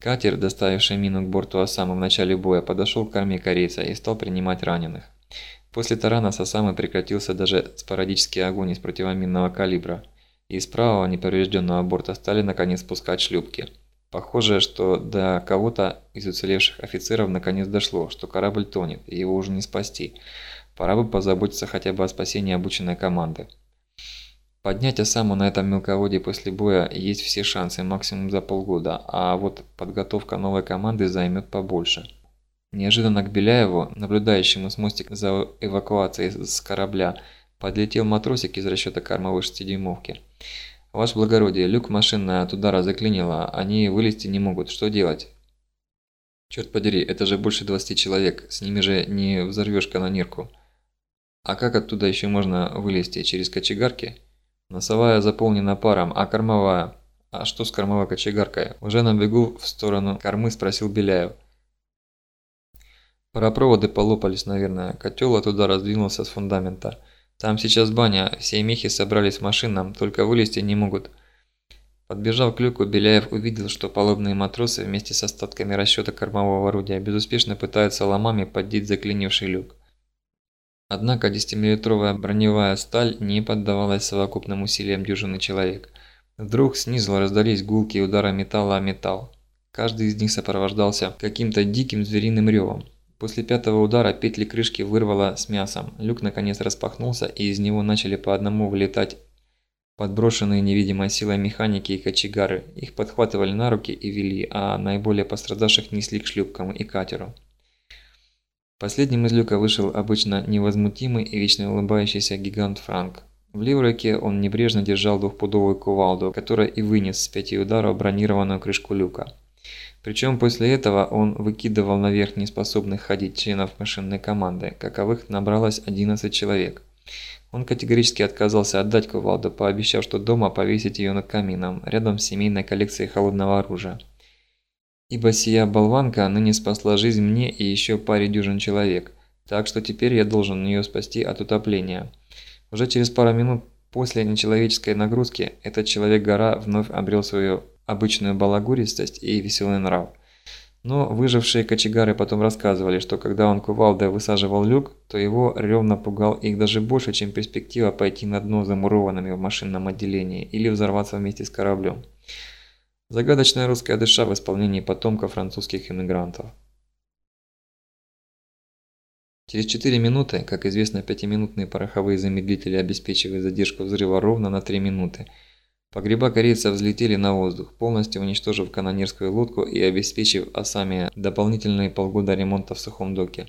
Катер, доставивший мину к борту Осамы в начале боя, подошел к корме корейца и стал принимать раненых. После тарана с Осамы прекратился даже спорадический огонь из противоминного калибра, и из правого неповрежденного борта стали наконец спускать шлюпки. Похоже, что до кого-то из уцелевших офицеров наконец дошло, что корабль тонет, и его уже не спасти. Пора бы позаботиться хотя бы о спасении обученной команды. Поднять Осаму на этом мелководье после боя есть все шансы, максимум за полгода, а вот подготовка новой команды займет побольше. Неожиданно к Беляеву, наблюдающему с мостика за эвакуацией с корабля, подлетел матросик из расчета кормовой шестидюймовки. «Ваше благородие, люк машины от удара заклинило, они вылезти не могут. Что делать?» «Черт подери, это же больше 20 человек, с ними же не взорвешь канонирку». «А как оттуда еще можно вылезти? Через кочегарки?» «Носовая заполнена паром, а кормовая?» «А что с кормовой кочегаркой?» Уже на бегу в сторону кормы спросил Беляев. Паропроводы полопались, наверное. Котел оттуда раздвинулся с фундамента. Там сейчас баня, все мехи собрались машинам, только вылезти не могут. Подбежав к люку, Беляев увидел, что палубные матросы вместе с остатками расчета кормового орудия безуспешно пытаются ломами поддеть заклинивший люк. Однако 10-миллитровая броневая сталь не поддавалась совокупным усилиям дюжины человек. Вдруг снизу раздались гулкие удары металла о металл. Каждый из них сопровождался каким-то диким звериным ревом. После пятого удара петли крышки вырвало с мясом. Люк наконец распахнулся, и из него начали по одному вылетать подброшенные невидимой силой механики и кочегары. Их подхватывали на руки и вели, а наиболее пострадавших несли к шлюпкам и катеру. Последним из люка вышел обычно невозмутимый и вечно улыбающийся гигант Франк. В левой он небрежно держал двухпудовую кувалду, которая и вынес с пяти ударов бронированную крышку люка. Причем после этого он выкидывал наверх неспособных ходить членов машинной команды, каковых набралось 11 человек. Он категорически отказался отдать кувалду, пообещав, что дома повесить ее над камином, рядом с семейной коллекцией холодного оружия. Ибо сия болванка ныне спасла жизнь мне и еще паре дюжин человек, так что теперь я должен ее спасти от утопления. Уже через пару минут после нечеловеческой нагрузки этот человек-гора вновь обрел свою обычную балагуристость и веселый нрав. Но выжившие кочегары потом рассказывали, что когда он кувалдой высаживал люк, то его рев напугал их даже больше, чем перспектива пойти на дно замурованными в машинном отделении или взорваться вместе с кораблем. Загадочная русская душа в исполнении потомков французских иммигрантов. Через 4 минуты, как известно, пятиминутные пороховые замедлители обеспечивают задержку взрыва ровно на 3 минуты – Погреба корейцев взлетели на воздух, полностью уничтожив канонерскую лодку и обеспечив Осаме дополнительные полгода ремонта в сухом доке.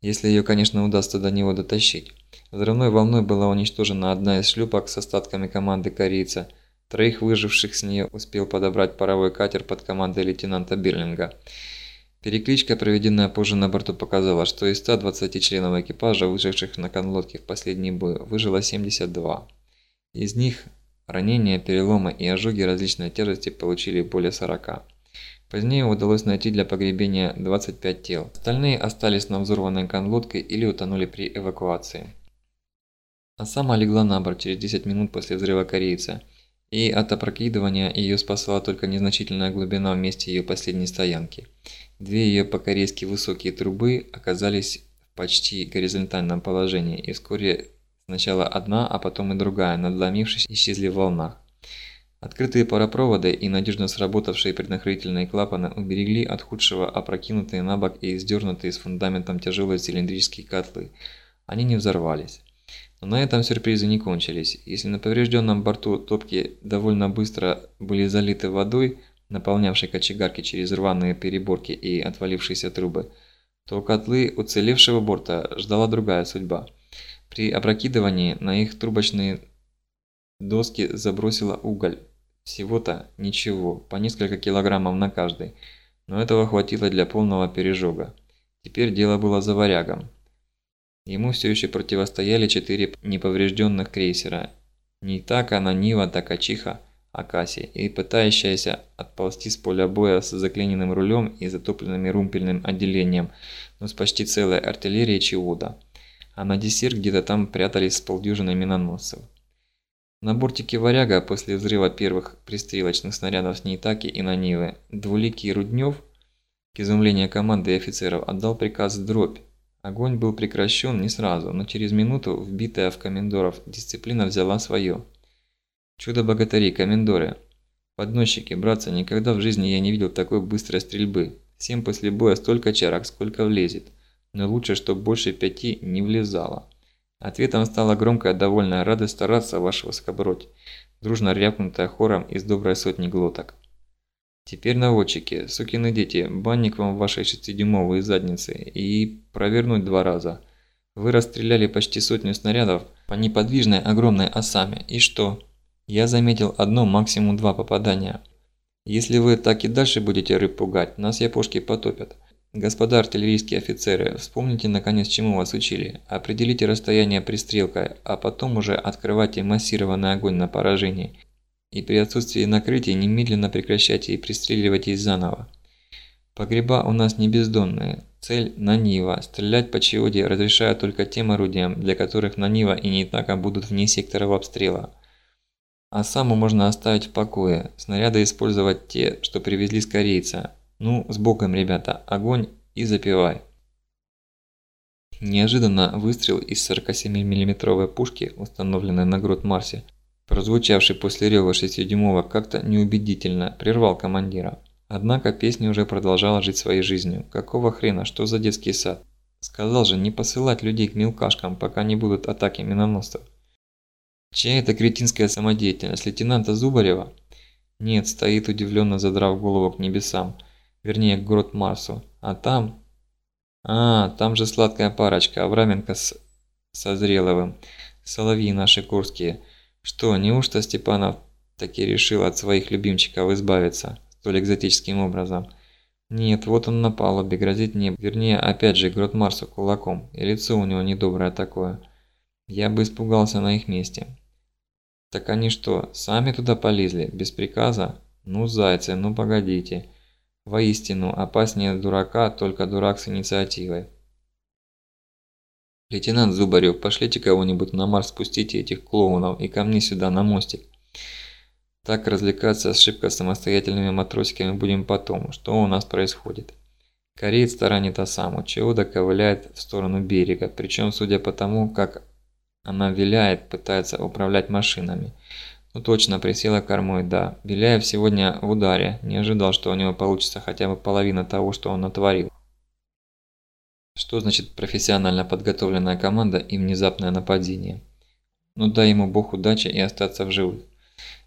Если ее, конечно, удастся до него дотащить. Взрывной волной была уничтожена одна из шлюпок с остатками команды корейца. Троих выживших с нее успел подобрать паровой катер под командой лейтенанта Бирлинга. Перекличка, проведенная позже на борту, показала, что из 120 членов экипажа, выживших на конлодке в последний бой, выжило 72. Из них Ранения, переломы и ожоги различной тяжести получили более 40. Позднее удалось найти для погребения 25 тел. Остальные остались на взорванной конлодке или утонули при эвакуации. А сама легла на борт через 10 минут после взрыва корейца, и от опрокидывания ее спасала только незначительная глубина в месте ее последней стоянки. Две ее по-корейски высокие трубы оказались в почти горизонтальном положении, и вскоре Сначала одна, а потом и другая, надломившись, исчезли в волнах. Открытые паропроводы и надежно сработавшие преднахрительные клапаны уберегли от худшего опрокинутые на бок и издернутые с фундаментом тяжелые цилиндрические котлы. Они не взорвались. Но на этом сюрпризы не кончились. Если на поврежденном борту топки довольно быстро были залиты водой, наполнявшей кочегарки через рваные переборки и отвалившиеся трубы, то котлы уцелевшего борта ждала другая судьба – при опрокидывании на их трубочные доски забросило уголь. Всего-то ничего, по несколько килограммов на каждый, но этого хватило для полного пережога. Теперь дело было за варягом. Ему все еще противостояли четыре неповрежденных крейсера. Не Така, Нанива, Такачиха, Акаси и пытающаяся отползти с поля боя с заклиненным рулем и затопленным румпельным отделением, но с почти целой артиллерией Чиуда а на десерт где-то там прятались с полдюжины миноносцев. На бортике «Варяга» после взрыва первых пристрелочных снарядов с Нейтаки и Нанивы двуликий Руднев, к изумлению команды и офицеров, отдал приказ «Дробь». Огонь был прекращен не сразу, но через минуту вбитая в комендоров дисциплина взяла свое. Чудо-богатыри, комендоры. Подносчики, братцы, никогда в жизни я не видел такой быстрой стрельбы. Всем после боя столько чарок, сколько влезет. Но лучше, чтобы больше пяти не влезало. Ответом стала громкая довольная радость стараться, ваше высокобродь, дружно рявкнутая хором из доброй сотни глоток. Теперь наводчики, сукины дети, банник вам в вашей шестидюймовые задницы и провернуть два раза. Вы расстреляли почти сотню снарядов по неподвижной огромной осаме. И что? Я заметил одно, максимум два попадания. Если вы так и дальше будете рыб пугать, нас япошки потопят. Господа артиллерийские офицеры, вспомните наконец, чему вас учили. Определите расстояние пристрелкой, а потом уже открывайте массированный огонь на поражение. И при отсутствии накрытия немедленно прекращайте и пристреливайтесь заново. Погреба у нас не бездонные. Цель – на Нива. Стрелять по Чиоде разрешаю только тем орудиям, для которых на Нива и Нейтака будут вне секторов обстрела. А саму можно оставить в покое. Снаряды использовать те, что привезли с корейца. Ну, с боком, ребята, огонь и запивай. Неожиданно выстрел из 47 миллиметровой пушки, установленной на грот Марсе, прозвучавший после рева 6-дюймовок как-то неубедительно, прервал командира. Однако песня уже продолжала жить своей жизнью. Какого хрена, что за детский сад? Сказал же не посылать людей к мелкашкам, пока не будут атаки миноносцев. Чья это кретинская самодеятельность? Лейтенанта Зубарева? Нет, стоит удивленно задрав голову к небесам вернее к грот Марсу. А там... А, там же сладкая парочка, Авраменко с... со Зреловым. Соловьи наши курские. Что, неужто Степанов таки решил от своих любимчиков избавиться столь экзотическим образом? Нет, вот он на палубе, грозит небо. Вернее, опять же, грот Марсу кулаком. И лицо у него недоброе такое. Я бы испугался на их месте. Так они что, сами туда полезли, без приказа? Ну, зайцы, ну погодите. Воистину, опаснее дурака только дурак с инициативой. «Лейтенант Зубарев, пошлите кого-нибудь на Марс, спустите этих клоунов и ко мне сюда, на мостик. Так развлекаться с шибко самостоятельными матросиками будем потом. Что у нас происходит?» Кореец таранит Осаму, Чеода ковыляет в сторону берега, причем, судя по тому, как она виляет, пытается управлять машинами. Ну точно, присела кормой, да. Беляев сегодня в ударе. Не ожидал, что у него получится хотя бы половина того, что он натворил. Что значит профессионально подготовленная команда и внезапное нападение? Ну дай ему бог удачи и остаться в живых.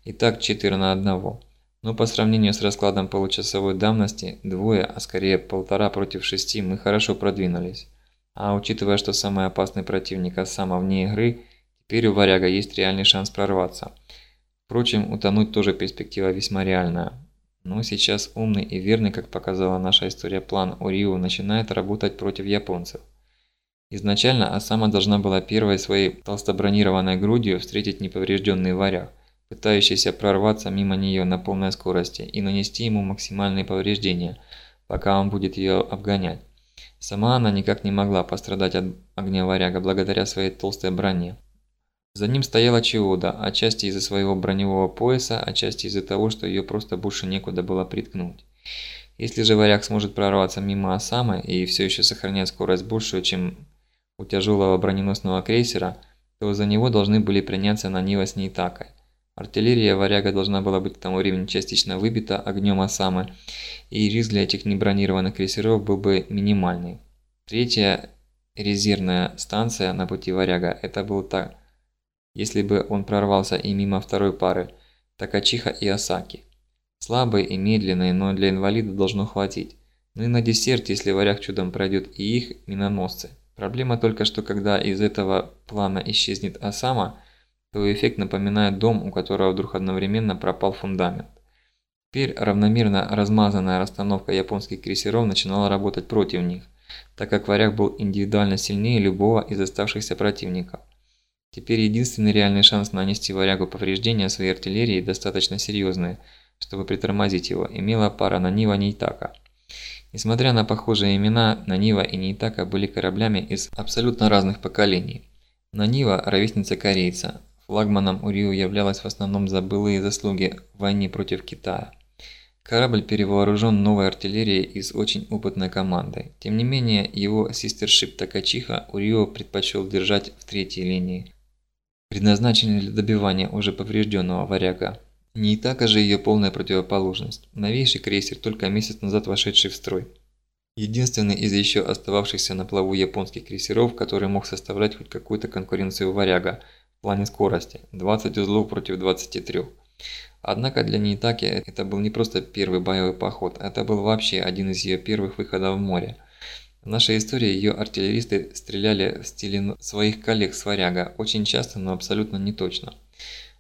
Итак, 4 на 1. Но по сравнению с раскладом получасовой давности, двое, а скорее полтора против шести, мы хорошо продвинулись. А учитывая, что самый опасный противник Осама вне игры, теперь у Варяга есть реальный шанс прорваться – Впрочем, утонуть тоже перспектива весьма реальная. Но сейчас умный и верный, как показала наша история, план Уриу начинает работать против японцев. Изначально Асама должна была первой своей толстобронированной грудью встретить неповрежденный варяг, пытающийся прорваться мимо нее на полной скорости и нанести ему максимальные повреждения, пока он будет ее обгонять. Сама она никак не могла пострадать от огня варяга благодаря своей толстой броне. За ним стояла Чиода, отчасти из-за своего броневого пояса, отчасти из-за того, что ее просто больше некуда было приткнуть. Если же варяг сможет прорваться мимо Осамы и все еще сохранять скорость большую, чем у тяжелого броненосного крейсера, то за него должны были приняться на Нива с Нейтакой. Артиллерия варяга должна была быть к тому времени частично выбита огнем Осамы, и риск для этих небронированных крейсеров был бы минимальный. Третья резервная станция на пути варяга – это был так если бы он прорвался и мимо второй пары Такачиха и Осаки. Слабые и медленные, но для инвалида должно хватить. Ну и на десерт, если варяг чудом пройдет и их миноносцы. Проблема только, что когда из этого плана исчезнет Осама, то эффект напоминает дом, у которого вдруг одновременно пропал фундамент. Теперь равномерно размазанная расстановка японских крейсеров начинала работать против них, так как варяг был индивидуально сильнее любого из оставшихся противников. Теперь единственный реальный шанс нанести варягу повреждения своей артиллерии достаточно серьезные, чтобы притормозить его, имела пара Нанива Нейтака. Несмотря на похожие имена, Нанива и Нейтака были кораблями из абсолютно разных поколений. Нанива – ровесница корейца, Флагманом Урио являлась в основном за былые заслуги в войне против Китая. Корабль перевооружен новой артиллерией и с очень опытной командой. Тем не менее, его систершип Такачиха Урио предпочел держать в третьей линии, предназначенной для добивания уже поврежденного варяга. Не Итака же ее полная противоположность. Новейший крейсер, только месяц назад вошедший в строй. Единственный из еще остававшихся на плаву японских крейсеров, который мог составлять хоть какую-то конкуренцию варяга в плане скорости – 20 узлов против 23. Однако для Нейтаки это был не просто первый боевой поход, это был вообще один из ее первых выходов в море. В нашей истории ее артиллеристы стреляли в стиле своих коллег с варяга, очень часто, но абсолютно не точно.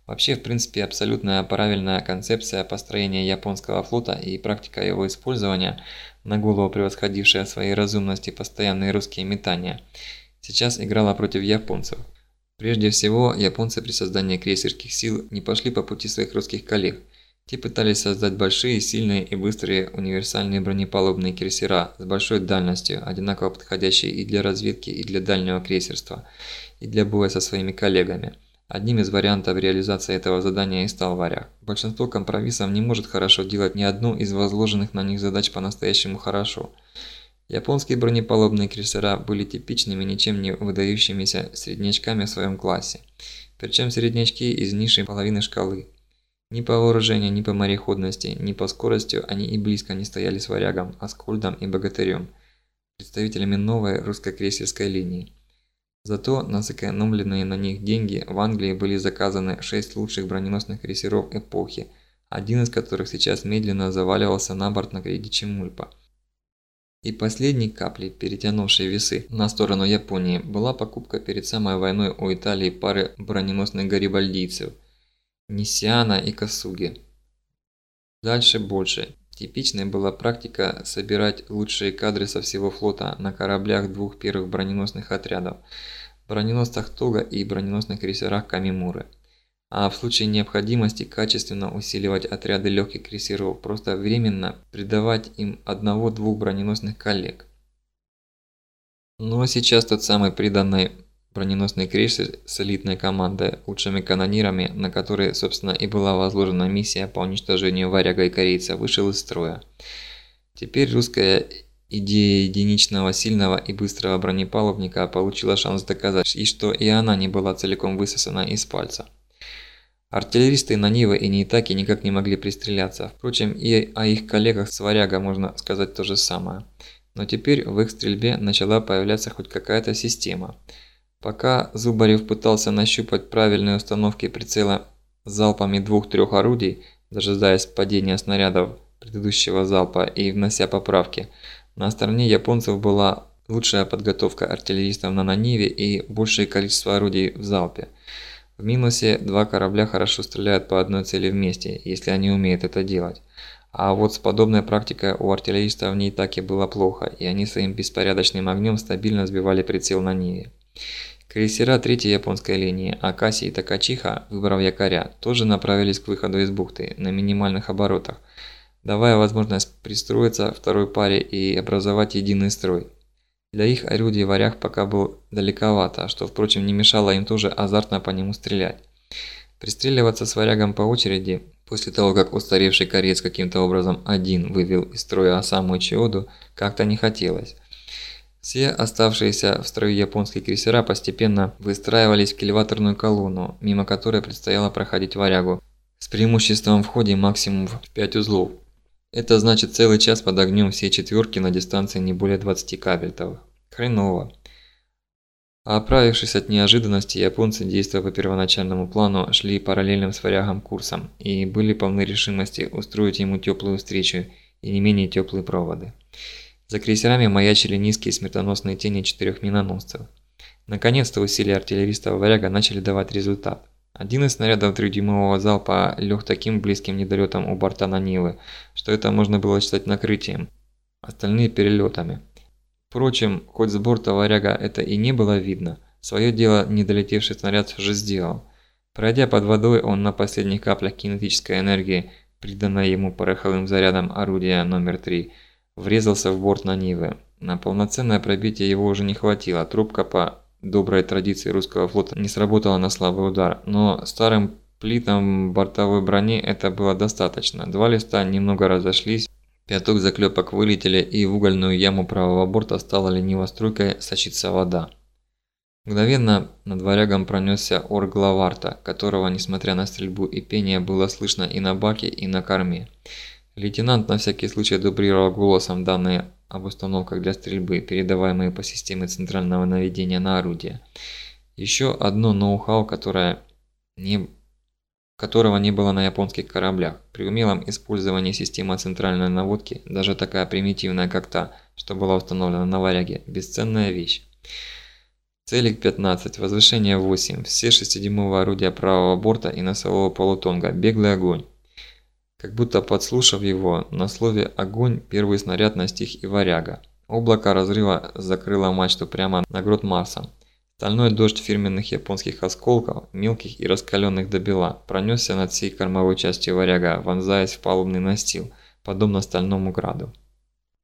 Вообще, в принципе, абсолютная правильная концепция построения японского флота и практика его использования, на голову превосходившая своей разумности постоянные русские метания, сейчас играла против японцев. Прежде всего, японцы при создании крейсерских сил не пошли по пути своих русских коллег. Те пытались создать большие, сильные и быстрые универсальные бронепалубные крейсера с большой дальностью, одинаково подходящие и для разведки, и для дальнего крейсерства, и для боя со своими коллегами. Одним из вариантов реализации этого задания и стал варяг. Большинство компромиссов не может хорошо делать ни одну из возложенных на них задач по-настоящему хорошо – Японские бронепалубные крейсера были типичными, ничем не выдающимися среднячками в своем классе. Причем среднячки из низшей половины шкалы. Ни по вооружению, ни по мореходности, ни по скорости они и близко не стояли с варягом, аскольдом и богатырем, представителями новой русской крейсерской линии. Зато на сэкономленные на них деньги в Англии были заказаны 6 лучших броненосных крейсеров эпохи, один из которых сейчас медленно заваливался на борт на кредите Чемульпа. И последней каплей, перетянувшей весы на сторону Японии, была покупка перед самой войной у Италии пары броненосных гарибальдийцев – Нисиана и Касуги. Дальше больше. Типичной была практика собирать лучшие кадры со всего флота на кораблях двух первых броненосных отрядов – броненосцах Тога и броненосных крейсерах Камимуры – а в случае необходимости качественно усиливать отряды легких крейсеров, просто временно придавать им одного-двух броненосных коллег. А сейчас тот самый приданный броненосный крейсер с элитной командой, лучшими канонирами, на которые, собственно, и была возложена миссия по уничтожению варяга и корейца, вышел из строя. Теперь русская идея единичного сильного и быстрого бронепалубника получила шанс доказать, и что и она не была целиком высосана из пальца. Артиллеристы на Нивы и Нейтаки никак не могли пристреляться. Впрочем, и о их коллегах с Варяга можно сказать то же самое. Но теперь в их стрельбе начала появляться хоть какая-то система. Пока Зубарев пытался нащупать правильные установки прицела залпами двух-трех орудий, дожидаясь падения снарядов предыдущего залпа и внося поправки, на стороне японцев была лучшая подготовка артиллеристов на Наниве и большее количество орудий в залпе. В минусе два корабля хорошо стреляют по одной цели вместе, если они умеют это делать. А вот с подобной практикой у артиллеристов не так и было плохо, и они своим беспорядочным огнем стабильно сбивали прицел на Ниве. Крейсера третьей японской линии, Акаси и Такачиха, выбрав якоря, тоже направились к выходу из бухты на минимальных оборотах, давая возможность пристроиться второй паре и образовать единый строй. Для их орудий варяг пока был далековато, что, впрочем, не мешало им тоже азартно по нему стрелять. Пристреливаться с варягом по очереди, после того, как устаревший кореец каким-то образом один вывел из строя самую Чиоду, как-то не хотелось. Все оставшиеся в строю японские крейсера постепенно выстраивались в кильваторную колонну, мимо которой предстояло проходить варягу, с преимуществом в ходе максимум в 5 узлов. Это значит целый час под огнем все четверки на дистанции не более 20 кабельтов. Хреново. А оправившись от неожиданности, японцы, действуя по первоначальному плану, шли параллельным с варягом курсом и были полны решимости устроить ему теплую встречу и не менее теплые проводы. За крейсерами маячили низкие смертоносные тени четырех миноносцев. Наконец-то усилия артиллеристов варяга начали давать результат. Один из снарядов трехдюймового залпа лег таким близким недолетом у борта на Нивы, что это можно было считать накрытием, остальные перелетами. Впрочем, хоть с борта варяга это и не было видно, свое дело недолетевший снаряд уже сделал. Пройдя под водой, он на последних каплях кинетической энергии, приданной ему пороховым зарядом орудия номер 3, врезался в борт на Нивы. На полноценное пробитие его уже не хватило, трубка по доброй традиции русского флота не сработало на слабый удар, но старым плитам бортовой брони это было достаточно. Два листа немного разошлись, пяток заклепок вылетели и в угольную яму правого борта стала лениво струйкой сочиться вода. Мгновенно над варягом пронесся ор главарта, которого, несмотря на стрельбу и пение, было слышно и на баке, и на корме. Лейтенант на всякий случай дублировал голосом данные об установках для стрельбы, передаваемые по системе центрального наведения на орудие. Еще одно ноу-хау, которое не которого не было на японских кораблях. При умелом использовании системы центральной наводки, даже такая примитивная, как та, что была установлена на варяге, бесценная вещь. Целик 15, возвышение 8, все 6-дюймовые орудия правого борта и носового полутонга, беглый огонь. Как будто подслушав его, на слове «огонь» первый снаряд настиг и варяга. Облако разрыва закрыло мачту прямо на грот Марса. Стальной дождь фирменных японских осколков, мелких и раскаленных до бела, пронесся над всей кормовой частью варяга, вонзаясь в палубный настил, подобно стальному граду.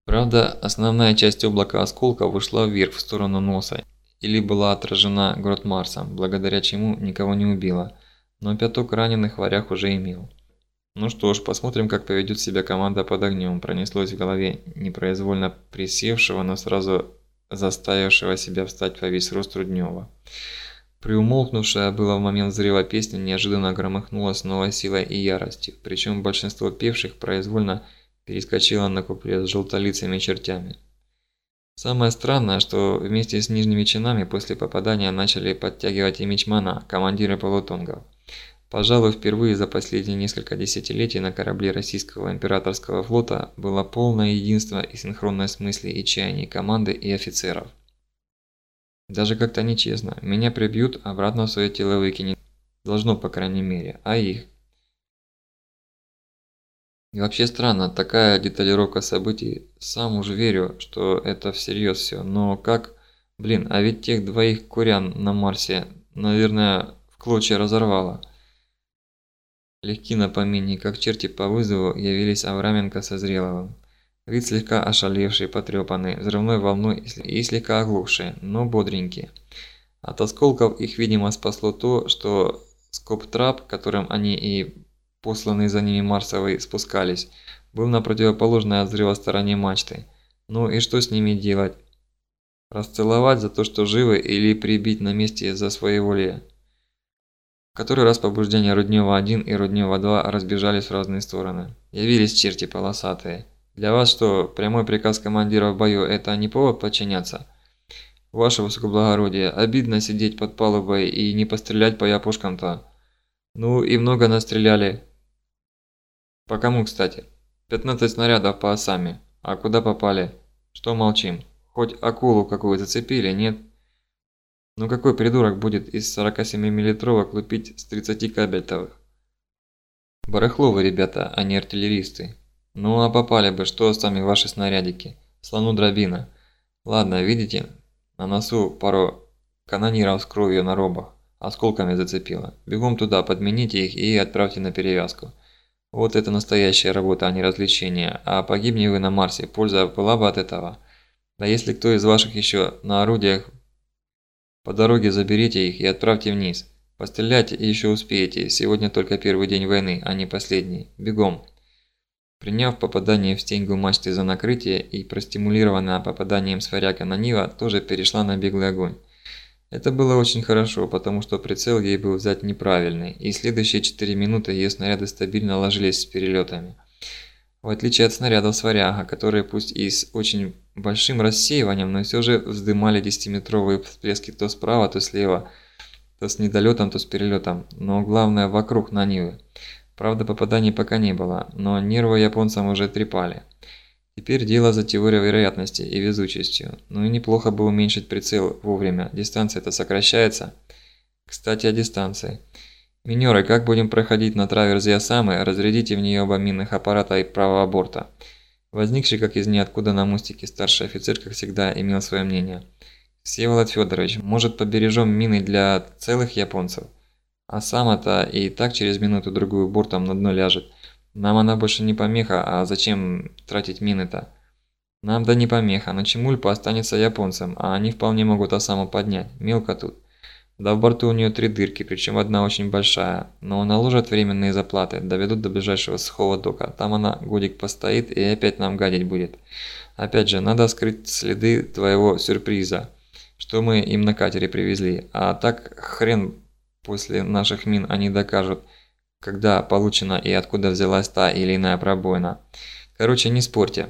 Правда, основная часть облака осколков вышла вверх в сторону носа или была отражена грот Марсом, благодаря чему никого не убила, но пяток раненых варяг уже имел. Ну что ж, посмотрим, как поведет себя команда под огнем, пронеслось в голове непроизвольно присевшего, но сразу заставившего себя встать во весь рост Руднева. Приумолкнувшая было в момент взрыва песня неожиданно громыхнула с новой силой и яростью, причем большинство певших произвольно перескочило на куплет с желтолицами чертями. Самое странное, что вместе с нижними чинами после попадания начали подтягивать и мичмана, командиры полутонгов. Пожалуй, впервые за последние несколько десятилетий на корабле российского императорского флота было полное единство и синхронность мыслей и чаяний команды и офицеров. Даже как-то нечестно. Меня прибьют, обратно в свое тело выкинет. Должно, по крайней мере. А их? И вообще странно, такая деталировка событий. Сам уже верю, что это всерьез все. Но как... Блин, а ведь тех двоих курян на Марсе, наверное, в клочья разорвало. Легки на помине, как черти по вызову, явились Авраменко со Зреловым. Вид слегка ошалевший, потрепанный, взрывной волной и слегка оглохший, но бодренький. От осколков их, видимо, спасло то, что скоп-трап, которым они и посланные за ними Марсовые, спускались, был на противоположной от взрыва стороне мачты. Ну и что с ними делать? Расцеловать за то, что живы, или прибить на месте за своеволие? Который раз побуждения Руднева-1 и Руднева-2 разбежались в разные стороны. Явились черти полосатые. Для вас что, прямой приказ командира в бою – это не повод подчиняться? Ваше высокоблагородие, обидно сидеть под палубой и не пострелять по япошкам-то. Ну и много настреляли, по кому, кстати? 15 снарядов по осами. А куда попали? Что молчим? Хоть акулу какую зацепили, нет? Ну какой придурок будет из 47 миллитровок лупить с 30 кабельтовых? Барахло вы, ребята, а не артиллеристы. Ну а попали бы, что сами ваши снарядики? Слону дробина. Ладно, видите, на носу пару канониров с кровью на робах. Осколками зацепило. Бегом туда, подмените их и отправьте на перевязку. Вот это настоящая работа, а не развлечение. А погибни вы на Марсе, польза была бы от этого. Да если кто из ваших еще на орудиях, по дороге заберите их и отправьте вниз. Пострелять еще успеете, сегодня только первый день войны, а не последний. Бегом. Приняв попадание в стеньгу мачты за накрытие и простимулированная попаданием с варяга на Нива, тоже перешла на беглый огонь. Это было очень хорошо, потому что прицел ей был взять неправильный, и следующие 4 минуты ее снаряды стабильно ложились с перелетами. В отличие от снарядов с варяга, которые пусть и с очень большим рассеиванием, но все же вздымали 10-метровые всплески то справа, то слева, то с недолетом, то с перелетом, но главное вокруг на Нивы. Правда попаданий пока не было, но нервы японцам уже трепали. Теперь дело за теорией вероятности и везучестью. Ну и неплохо бы уменьшить прицел вовремя. Дистанция-то сокращается. Кстати, о дистанции. Минеры, как будем проходить на траверзе Осамы, разрядите в нее оба минных аппарата и правого борта. Возникший как из ниоткуда на мостике старший офицер, как всегда, имел свое мнение. Всеволод Федорович, может побережем мины для целых японцев? А сама-то и так через минуту-другую бортом на дно ляжет. Нам она больше не помеха, а зачем тратить мины-то? Нам-то не помеха, но Чемульпа останется японцем, а они вполне могут Осаму поднять. Мелко тут. Да в борту у нее три дырки, причем одна очень большая. Но наложат временные заплаты, доведут до ближайшего сухого дока. Там она годик постоит и опять нам гадить будет. Опять же, надо скрыть следы твоего сюрприза, что мы им на катере привезли. А так хрен после наших мин они докажут, когда получена и откуда взялась та или иная пробоина. Короче, не спорьте.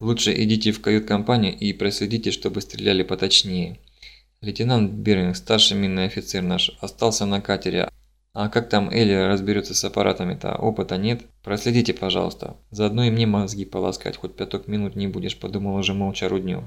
Лучше идите в кают-компанию и проследите, чтобы стреляли поточнее. Лейтенант Биринг, старший минный офицер наш, остался на катере. А как там Элли разберется с аппаратами-то? Опыта нет? Проследите, пожалуйста. Заодно и мне мозги полоскать, хоть пяток минут не будешь, подумал уже молча Руднев.